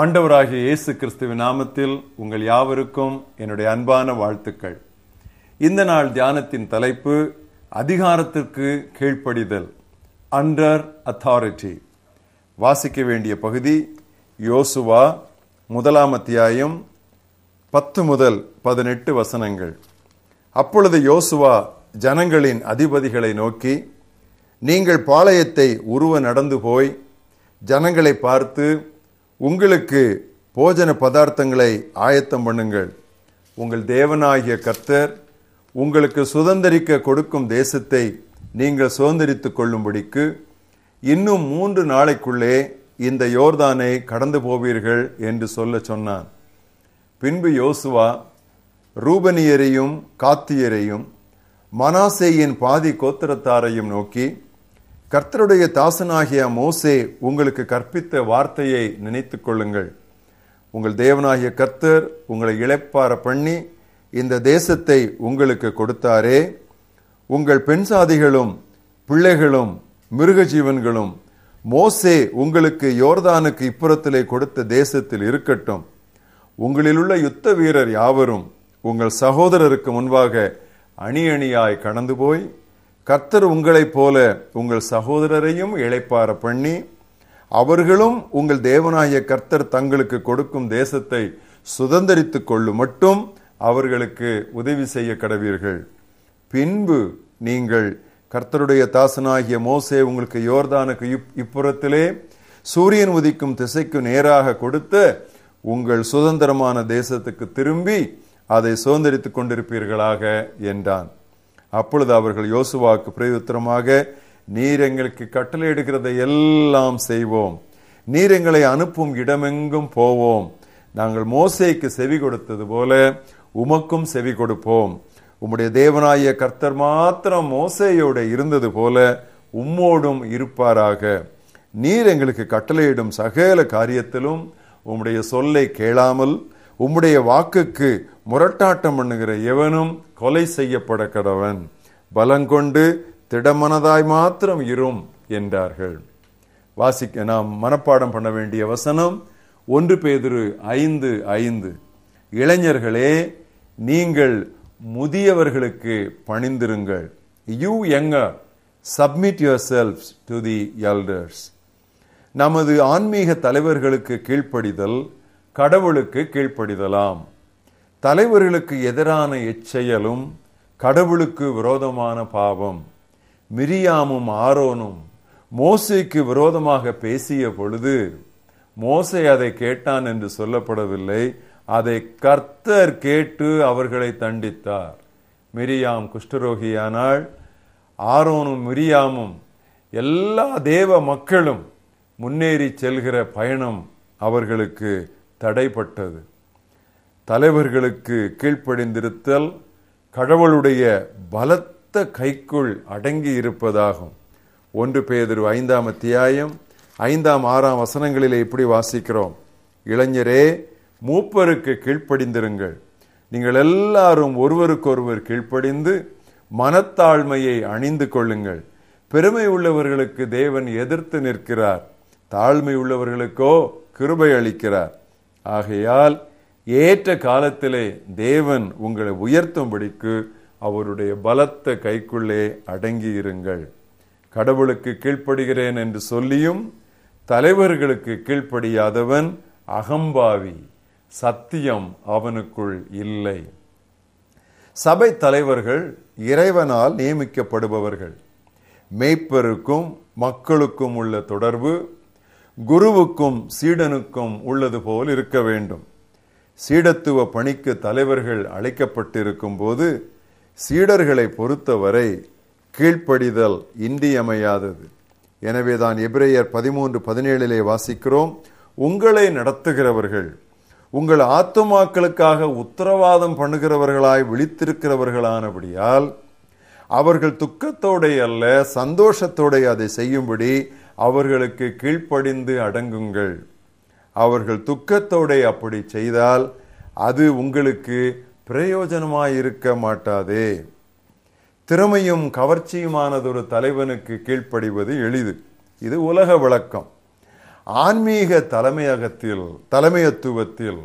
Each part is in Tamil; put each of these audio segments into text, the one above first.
ஆண்டவராகிய இயேசு கிறிஸ்துவின் நாமத்தில் உங்கள் யாவருக்கும் என்னுடைய அன்பான வாழ்த்துக்கள். இந்த நாள் தியானத்தின் தலைப்பு அதிகாரத்திற்கு கீழ்ப்படிதல் அண்டர் அத்தாரிட்டி வாசிக்க வேண்டிய பகுதி யோசுவா முதலாம் அத்தியாயம் பத்து முதல் பதினெட்டு வசனங்கள். அப்பொழுது யோசுவா ஜனங்களின் அதிபதிகளை நோக்கி நீங்கள் பாளையத்தை உருவ நடந்து போய் ஜனங்களை பார்த்து உங்களுக்கு போஜன பதார்த்தங்களை ஆயத்தம் பண்ணுங்கள். உங்கள் தேவனாகிய கர்த்தர் உங்களுக்கு சுதந்திரிக்க கொடுக்கும் தேசத்தை நீங்கள் சுதந்திரித்து கொள்ளும்படிக்கு இன்னும் மூன்று நாளைக்குள்ளே இந்த யோர்தானை கடந்து போவீர்கள் என்று சொல்ல சொன்னான். பின்பு யோசுவா ரூபனியரையும் காத்தியரையும் மனாசேயின் பாதி கோத்திரத்தாரையும் நோக்கி கர்த்தருடைய தாசனாகிய மோசே உங்களுக்கு கற்பித்த வார்த்தையை நினைத்து கொள்ளுங்கள். உங்கள் தேவனாகிய கர்த்தர் உங்களை இழைப்பார பண்ணி இந்த தேசத்தை உங்களுக்கு கொடுத்தாரே. உங்கள் பெண் சாதிகளும் பிள்ளைகளும் மிருக ஜீவன்களும் மோசே உங்களுக்கு யோர்தானுக்கு இப்புறத்திலே கொடுத்த தேசத்தில் இருக்கட்டும். உங்களிலுள்ள யுத்த வீரர் யாவரும் உங்கள் சகோதரருக்கு முன்பாக அணி அணியாய் கடந்து போய் கர்த்தர் உங்களைப் போல உங்கள் சகோதரரையும் இழைப்பார பண்ணி அவர்களும் உங்கள் தேவனாகிய கர்த்தர் தங்களுக்கு கொடுக்கும் தேசத்தை சுதந்திரித்து கொள்ளும் மட்டும் அவர்களுக்கு உதவி செய்ய கடவீர்கள். பின்பு நீங்கள் கர்த்தருடைய தாசனாகிய மோசே உங்களுக்கு யோர்தானுக்கு இப்- இப்புறத்திலே சூரியன் உதிக்கும் திசைக்கு நேராக கொடுத்த உங்கள் சுதந்திரமான தேசத்துக்கு திரும்பி அதை சுதந்திரித்துக் கொண்டிருப்பீர்களாக என்றான். அப்பொழுது அவர்கள் யோசுவாக்கு பிரயுத்தரமாக நீர் எங்களுக்கு கட்டளையிடுகிறதை எல்லாம் செய்வோம். நீர் எங்களை அனுப்பும் இடமெங்கும் போவோம். நாங்கள் மோசைக்கு செவி கொடுத்தது போல உமக்கும் செவி கொடுப்போம். உம்முடைய தேவனாய கர்த்தர் மாத்திரம் மோசையோட இருந்தது போல உம்மோடும் இருப்பாராக. நீர் எங்களுக்கு கட்டளையிடும் சகல காரியத்திலும் உம்முடைய சொல்லை கேளாமல் உம்முடைய வாக்குக்கு முரட்டாட்டம் பண்ணுகிற எவனும் கொலை செய்யப்பட கடவன் பலங்கொண்டு திடமனதாய் மாத்திரம் இரும் என்றார்கள். வாசிக்க நாம் மனப்பாடம் பண்ண வேண்டிய வசனம் ஒன்று பேதிரு ஐந்து ஐந்து. இளைஞர்களே நீங்கள் முதியவர்களுக்கு பணிந்திருங்கள். You younger submit yourselves to the elders நமது ஆன்மீக தலைவர்களுக்கு கீழ்ப்படிதல் கடவுளுக்கு கீழ்ப்படிதலாம். தலைவர்களுக்கு எதிரான எச்செயலும் கடவுளுக்கு விரோதமான பாவம். மிரியாமும் ஆரோனும் மோசைக்கு விரோதமாக பேசிய பொழுது மோசை அதை கேட்டான் என்று சொல்லப்படவில்லை. அதை கர்த்தர் கேட்டு அவர்களை தண்டித்தார். மிரியாம் குஷ்டரோகியானால் ஆரோனும் மிரியாமும் எல்லா தேவ மக்களும் முன்னேறி செல்கிற பயணம் அவர்களுக்கு தடைப்பட்டது. தலைவர்களுக்கு கீழ்ப்படிந்திருத்தல் கடவுளுடைய பலத்த கைக்குள் அடங்கி இருப்பதாகும் ஒன்று பேதரு ஐந்தாம் அத்தியாயம் ஐந்தாம் ஆறாம் வசனங்களிலே இப்படி வாசிக்கிறோம். இளைஞரே மூப்பருக்கு கீழ்ப்படிந்திருங்கள். நீங்கள் எல்லாரும் ஒருவருக்கொருவர் கீழ்ப்படிந்து மனத்தாழ்மையை அணிந்து கொள்ளுங்கள். பெருமை உள்ளவர்களுக்கு தேவன் எதிர்த்து நிற்கிறார். தாழ்மை உள்ளவர்களுக்கோ கிருபை அளிக்கிறார். ஆகையால் ஏற்ற காலத்திலே தேவன் உங்களை உயர்த்தும்படிக்கு அவருடைய பலத்த கைக்குள்ளே அடங்கியிருங்கள். கடவுளுக்கு கீழ்ப்படுகிறேன் என்று சொல்லியும் தலைவர்களுக்கு கீழ்ப்படியாதவன் அகம்பாவி சத்தியம் அவனுக்குள் இல்லை. சபை தலைவர்கள் இறைவனால் நியமிக்கப்படுபவர்கள். மேய்ப்பருக்கும் மக்களுக்கும் உள்ள தொடர்பு குருவுக்கும் சீடனுக்கும் உள்ளது போல் இருக்க வேண்டும். சீடத்துவ பணிக்கு தலைவர்கள் அழைக்கப்பட்டிருக்கும் போது சீடர்களை பொறுத்தவரை கீழ்ப்படிதல் இன்றியமையாதது. எனவேதான் எபிரேயர் பதிமூன்று பதினேழிலே வாசிக்கிறோம் உங்களை நடத்துகிறவர்கள் உங்கள் ஆத்துமாக்களுக்காக உத்தரவாதம் பண்ணுகிறவர்களாய் விழித்திருக்கிறவர்களானபடியால் அவர்கள் துக்கத்தோடைய அல்ல சந்தோஷத்தோடைய அதை செய்யும்படி அவர்களுக்கு கீழ்ப்படிந்து அடங்குங்கள். அவர்கள் துக்கத்தோட அப்படி செய்தால் அது உங்களுக்கு பிரயோஜனமாயிருக்க மாட்டாதே. திறமையும் கவர்ச்சியுமானதொரு தலைவனுக்கு கீழ்ப்படிவது எளிது. இது உலக விளக்கம் ஆன்மீக தலைமையகத்தில் தலைமையத்துவத்தில்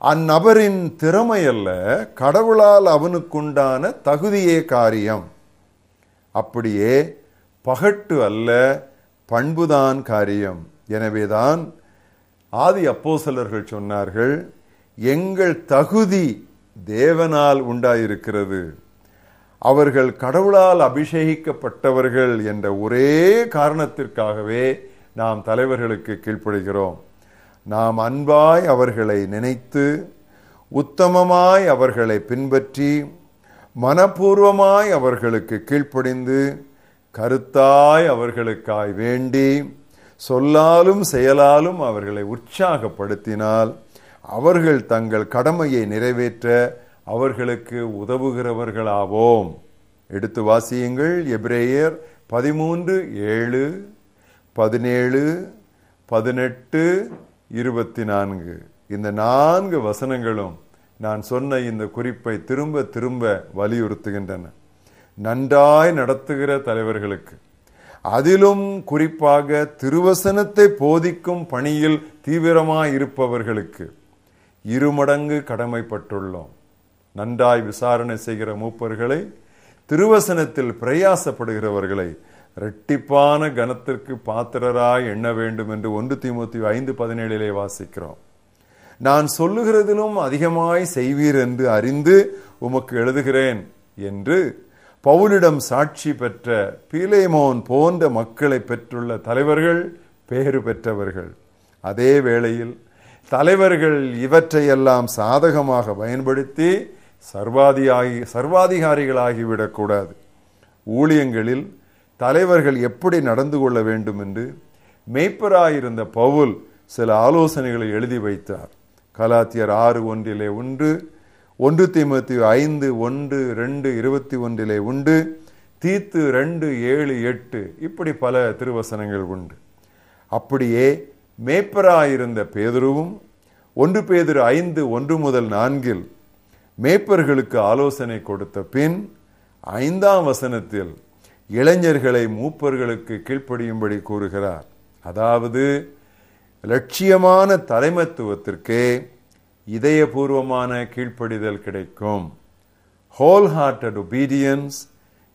அந்நபரின் திறமை அல்ல கடவுளால் அவனுக்குண்டான தகுதியே காரியம். அப்படியே பகட்டு அல்ல பண்புதான் காரியம். எனவேதான் ஆதி அப்போசலர்கள் சொன்னார்கள் எங்கள் தகுதி தேவனால் உண்டாயிருக்கிறது. அவர்கள் கடவுளால் அபிஷேகிக்கப்பட்டவர்கள் என்ற ஒரே காரணத்திற்காகவே நாம் தலைவர்களுக்கு கீழ்ப்படுகிறோம். நாம் அன்பாய் அவர்களை நினைத்து உத்தமமாய் அவர்களை பின்பற்றி மனப்பூர்வமாய் அவர்களுக்கு கீழ்ப்படிந்து கருத்தாய் அவர்களுக்காய் வேண்டி சொல்லாலும் செயலாலும் அவர்களை உற்சாகப்படுத்தினால் அவர்கள் தங்கள் கடமையை நிறைவேற்ற அவர்களுக்கு உதவுகிறவர்களாவோம். எடுத்து வாசியுங்கள். எபிரேயர் பதிமூன்று ஏழு பதினேழு பதினெட்டு இருபத்தி நான்கு இந்த நான்கு வசனங்களும் நான் சொன்ன இந்த குறிப்பை திரும்ப திரும்ப வலியுறுத்துகின்றன. நன்றாய் நடத்துகிற தலைவர்களுக்கு. அதிலும் குறிப்பாக திருவசனத்தை போதிக்கும் பணியில் தீவிரமாய் இருப்பவர்களுக்கு இருமடங்கு கடமைப்பட்டுள்ளோம். நன்றாய் விசாரணை செய்கிற மூப்பர்களை திருவசனத்தில் பிரயாசப்படுகிறவர்களை இரட்டிப்பான கனத்திற்கு பாத்திரராய் எண்ண வேண்டும் என்று ஒன்று திமுத்தி ஐந்து பதினேழிலே வாசிக்கிறோம். நான் சொல்லுகிறதிலும் அதிகமாய் செய்வீர் என்று அறிந்து உமக்கு எழுதுகிறேன் என்று பவுலிடம் சாட்சி பெற்ற பீலேமோன் போன்ற மக்களை பெற்றுள்ள தலைவர்கள் பேறு பெற்றவர்கள். அதே வேளையில் தலைவர்கள் இவற்றையெல்லாம் சாதகமாக பயன்படுத்தி சர்வாதியாகி சர்வாதிகாரிகளாகிவிடக்கூடாது. ஊழியங்களில் தலைவர்கள் எப்படி நடந்து கொள்ள வேண்டும் என்று மெய்ப்பராயிருந்த பவுல் சில ஆலோசனைகளை எழுதி வைத்தார். கலாத்தியர் ஆறு ஒன்றிலே ஒன்று ஒன்று தீமத்தி ஐந்து ஒன்று ரெண்டு இருபத்தி ஒன்றிலே உண்டு. தீத்து ரெண்டு ஏழு எட்டு. இப்படி பல திருவசனங்கள் உண்டு. அப்படியே மேப்பராயிருந்த பேதுருவும் ஒன்று பேதுரு ஐந்து ஒன்று முதல் நான்கில் மேப்பர்களுக்கு ஆலோசனை கொடுத்த பின் ஐந்தாம் வசனத்தில் இளைஞர்களை மூப்பர்களுக்கு கீழ்ப்படியும்படி கூறுகிறார். அதாவது லட்சியமான தலைமத்துவத்திற்கே இதயபூர்வமான கீழ்ப்படிதல் கிடைக்கும். Whole hearted obedience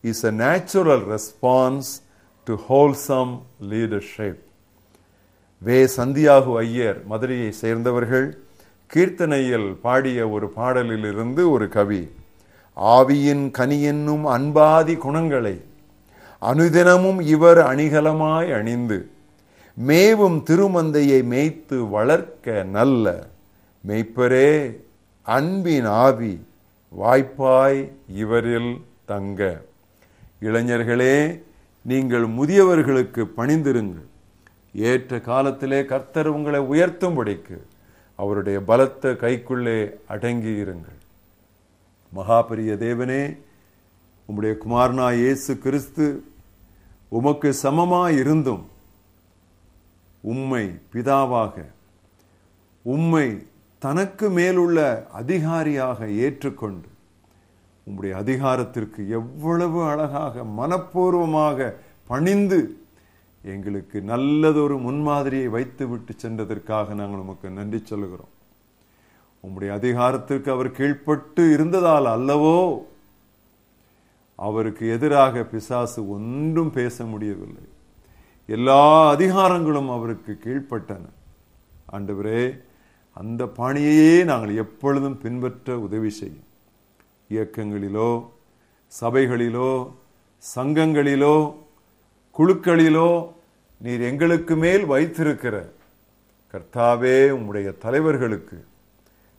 is a natural response to wholesome leadership way. Santhiyagu Iyer மதுரையை சேர்ந்தவர்கள் கீர்த்தனையில் பாடிய ஒரு பாடலிலிருந்து ஒரு கவி ஆவியின் கனி என்னும் அன்பாதி குணங்களை அனுதினமும் இவர் அணிகலமாய் அணிந்து மேவும் திருமந்தையை மேய்த்து வளர்க்க நல்ல மெய்ப்பரே அன்பின் ஆவி வாய்ப்பாய் இவரில் தங்க. இளைஞர்களே நீங்கள் முதியவர்களுக்கு பணிந்திருங்கள். ஏற்ற காலத்திலே கர்த்தர் உங்களை உயர்த்தும்படிக்கு அவருடைய பலத்த கைக்குள்ளே அடங்கி இருங்கள். மகாபரிய தேவனே உம்முடைய குமாரனா இயேசு கிறிஸ்து உமக்கு சமமாய் இருந்தும் உம்மை பிதாவாக உம்மை தனக்கு மேலுள்ள அதிகாரியாக ஏற்றுக்கொண்டு உங்களுடைய அதிகாரத்திற்கு எவ்வளவு அழகாக மனப்பூர்வமாக பணிந்து எங்களுக்கு நல்லதொரு முன்மாதிரியை வைத்து விட்டு சென்றதற்காக நாங்கள் உமக்கு நன்றி சொல்லுகிறோம். உம்முடைய அதிகாரத்திற்கு அவர் கீழ்ப்பட்டு இருந்ததால் அல்லவோ அவருக்கு எதிராக பிசாசு ஒன்றும் பேச முடியவில்லை. எல்லா அதிகாரங்களும் அவருக்கு கீழ்ப்பட்டன. ஆண்டவரே அந்த பாணியையே நாங்கள் எப்பொழுதும் பின்பற்ற உதவி செய்யும். இயக்கங்களிலோ சபைகளிலோ சங்கங்களிலோ குழுக்களிலோ நீர் எங்களுக்கு மேல் வைத்திருக்கிற கர்த்தாவே உம்முடைய தலைவர்களுக்கு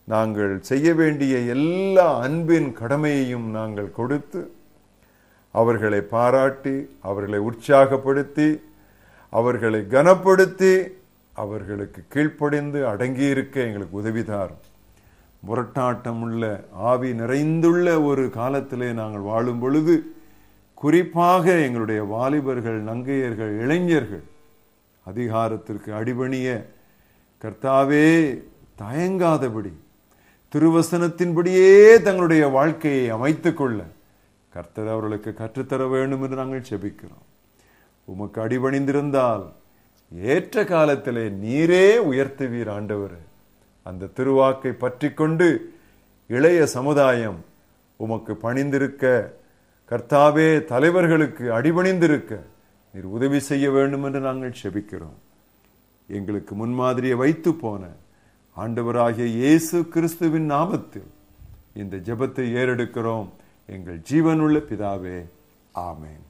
நாங்கள் செய்ய வேண்டிய எல்லா அன்பின் கடமையையும் நாங்கள் கொடுத்து அவர்களை பாராட்டி அவர்களை உற்சாகப்படுத்தி அவர்களை கனப்படுத்தி அவர்களுக்கு கீழ்ப்படிந்து அடங்கியிருக்க எங்களுக்கு உதவிதார் முரட்டாட்டம் உள்ள ஆவி நிறைந்துள்ள ஒரு காலத்திலே நாங்கள் வாழும் பொழுது குறிப்பாக எங்களுடைய வாலிபர்கள் நங்கையர்கள் இளைஞர்கள் அதிகாரத்திற்கு அடிபணிய கர்த்தாவே தயங்காதபடி திருவசனத்தின்படியே தங்களுடைய வாழ்க்கையை அமைத்து கொள்ள கர்த்தர் அவர்களுக்கு கற்றுத்தர வேண்டும் என்று நாங்கள் செபிக்கிறோம். உமக்கு அடிபணிந்திருந்தால் ஏற்ற காலத்திலே நீரே உயர்த்துவீர் ஆண்டவர். அந்த திருவாக்கை பற்றி கொண்டு இளைய சமுதாயம் உமக்கு பணிந்திருக்க கர்த்தாவே தலைவர்களுக்கு அடிபணிந்திருக்க நீர் உதவி செய்ய வேண்டும் என்று நாங்கள் செபிக்கிறோம். எங்களுக்கு முன்மாதிரியை வைத்து போன ஆண்டவராகிய இயேசு கிறிஸ்துவின் நாமத்தில் இந்த ஜெபத்தை ஏறெடுக்கிறோம். எங்கள் ஜீவனுள்ள பிதாவே ஆமேன்.